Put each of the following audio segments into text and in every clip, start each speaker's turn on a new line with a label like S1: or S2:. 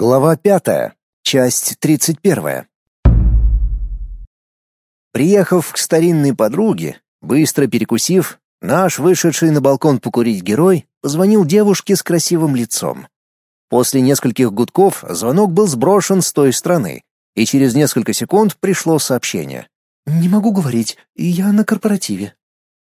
S1: Глава пятая, часть тридцать первая. Приехав к старинной подруге, быстро перекусив, наш вышедший на балкон покурить герой позвонил девушке с красивым лицом. После нескольких гудков звонок был сброшен с той стороны, и через несколько секунд пришло сообщение.
S2: «Не могу говорить, я на корпоративе».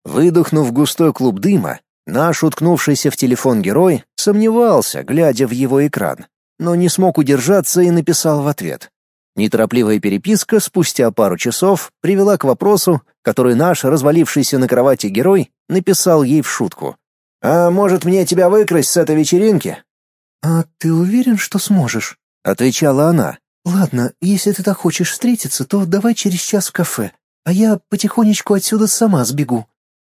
S1: Выдохнув густой клуб дыма, наш уткнувшийся в телефон герой сомневался, глядя в его экран но не смог удержаться и написал в ответ. Неторопливая переписка спустя пару часов привела к вопросу, который наш развалившийся на кровати герой написал ей в шутку. «А может, мне тебя выкрасть с этой вечеринки?»
S2: «А ты уверен, что сможешь?»
S1: — отвечала она.
S2: «Ладно, если ты так хочешь встретиться, то давай через час в кафе, а я потихонечку отсюда сама сбегу».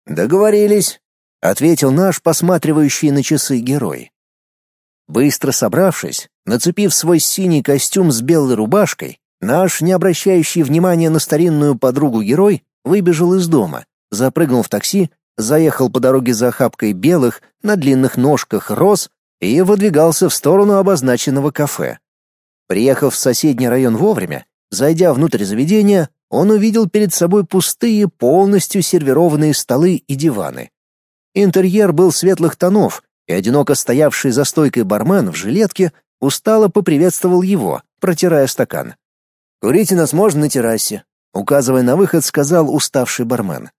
S1: «Договорились», — ответил наш посматривающий на часы герой. Быстро собравшись, нацепив свой синий костюм с белой рубашкой, наш, не обращающий внимания на старинную подругу герой, выбежал из дома, запрыгнул в такси, заехал по дороге за охапкой белых на длинных ножках роз и выдвигался в сторону обозначенного кафе. Приехав в соседний район вовремя, зайдя внутрь заведения, он увидел перед собой пустые, полностью сервированные столы и диваны. Интерьер был светлых тонов, и одиноко стоявший за стойкой бармен в жилетке устало поприветствовал его, протирая стакан. «Курить у нас можно на террасе», — указывая на выход, сказал уставший бармен.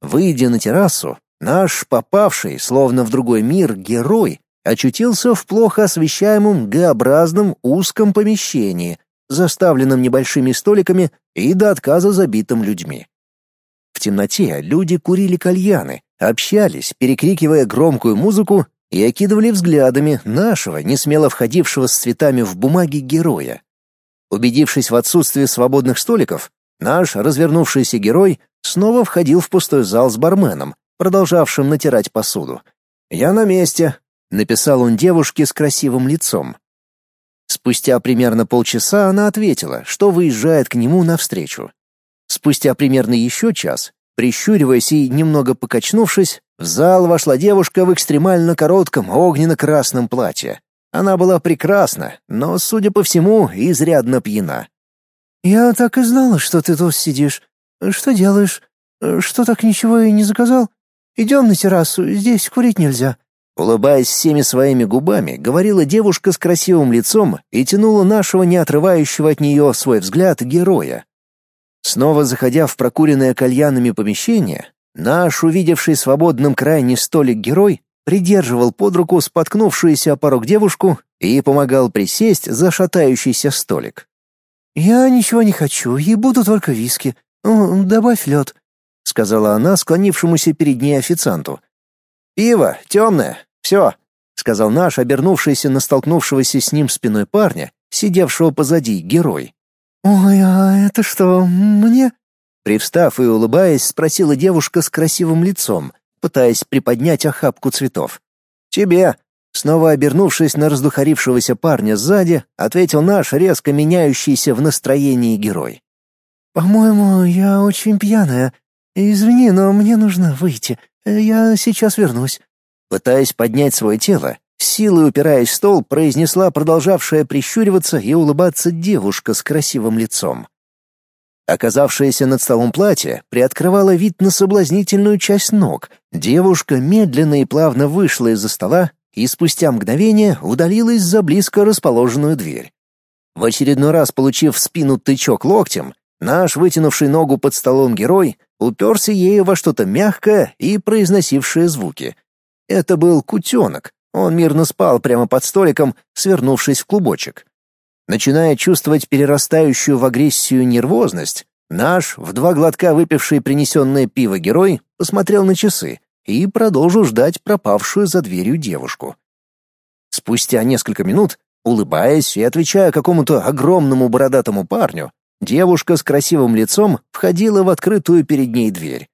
S1: Выйдя на террасу, наш попавший, словно в другой мир, герой очутился в плохо освещаемом Г-образном узком помещении, заставленном небольшими столиками и до отказа забитым людьми. В темноте люди курили кальяны, общались, перекрикивая громкую музыку и окидывали взглядами нашего, не смело входившего с цветами в бумаге героя. Убедившись в отсутствии свободных столиков, наш развернувшийся герой снова входил в пустой зал с барменом, продолжавшим натирать посуду. «Я на месте», — написал он девушке с красивым лицом. Спустя примерно полчаса она ответила, что выезжает к нему навстречу. Спустя примерно еще час Прищуриваясь и немного покачнувшись, в зал вошла девушка в экстремально коротком огненно-красном платье. Она была прекрасна, но, судя по всему, изрядно пьяна.
S2: «Я так и знала, что ты тут сидишь. Что делаешь? Что так ничего и не заказал? Идем на террасу, здесь курить нельзя».
S1: Улыбаясь всеми своими губами, говорила девушка с красивым лицом и тянула нашего не отрывающего от нее свой взгляд героя. Снова заходя в прокуренное кальянами помещение, наш, увидевший свободным крайний столик герой, придерживал под руку споткнувшуюся о порог девушку и помогал присесть за шатающийся столик.
S2: «Я ничего не хочу, и буду только виски. Добавь лед», — сказала она склонившемуся перед ней официанту.
S1: «Пиво, темное, все», — сказал наш, обернувшийся на столкнувшегося с ним спиной парня, сидевшего позади герой.
S2: «Ой, а это что, мне?»
S1: Привстав и улыбаясь, спросила девушка с красивым лицом, пытаясь приподнять охапку цветов. «Тебе!» Снова обернувшись на раздухарившегося парня сзади, ответил наш резко меняющийся в настроении герой.
S2: «По-моему, я очень пьяная. Извини, но мне нужно выйти. Я сейчас вернусь».
S1: Пытаясь поднять свое тело, силой упираясь в стол, произнесла продолжавшая прищуриваться и улыбаться девушка с красивым лицом. Оказавшаяся над столом платье приоткрывало вид на соблазнительную часть ног. Девушка медленно и плавно вышла из-за стола и спустя мгновение удалилась за близко расположенную дверь. В очередной раз получив в спину тычок локтем, наш вытянувший ногу под столом герой уперся ею во что-то мягкое и произносившее звуки. Это был кутенок, он мирно спал прямо под столиком, свернувшись в клубочек. Начиная чувствовать перерастающую в агрессию нервозность, наш, в два глотка выпивший принесенное пиво герой, посмотрел на часы и продолжил ждать пропавшую за дверью девушку. Спустя несколько минут, улыбаясь и отвечая какому-то огромному бородатому парню, девушка с красивым лицом входила в открытую перед ней дверь.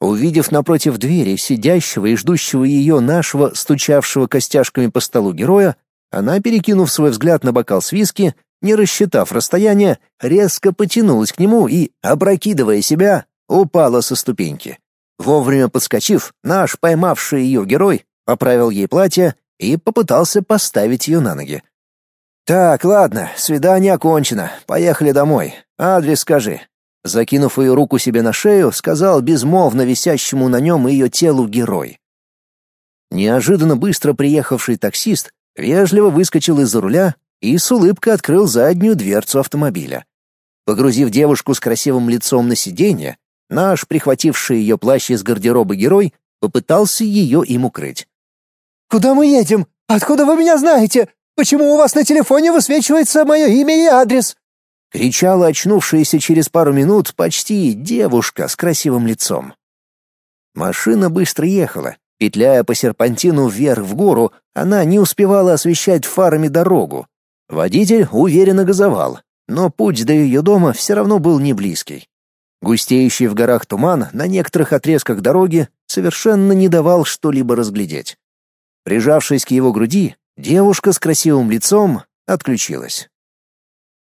S1: Увидев напротив двери сидящего и ждущего ее нашего, стучавшего костяшками по столу героя, она, перекинув свой взгляд на бокал с виски, не рассчитав расстояние, резко потянулась к нему и, опрокидывая себя, упала со ступеньки. Вовремя подскочив, наш, поймавший ее герой, поправил ей платье и попытался поставить ее на ноги. Так, ладно, свидание окончено. Поехали домой. Адрес скажи. Закинув ее руку себе на шею, сказал безмолвно висящему на нем ее телу герой. Неожиданно быстро приехавший таксист вежливо выскочил из-за руля и с улыбкой открыл заднюю дверцу автомобиля. Погрузив девушку с красивым лицом на сиденье, наш, прихвативший ее плащ из гардероба герой, попытался ее им укрыть.
S2: «Куда мы едем? Откуда вы меня знаете? Почему у вас на телефоне высвечивается мое имя и адрес?»
S1: Кричала очнувшаяся через пару минут почти девушка с красивым лицом. Машина быстро ехала, петляя по серпантину вверх в гору, она не успевала освещать фарами дорогу. Водитель уверенно газовал, но путь до ее дома все равно был не близкий. Густеющий в горах туман на некоторых отрезках дороги совершенно не давал что-либо разглядеть. Прижавшись к его груди, девушка с красивым лицом отключилась.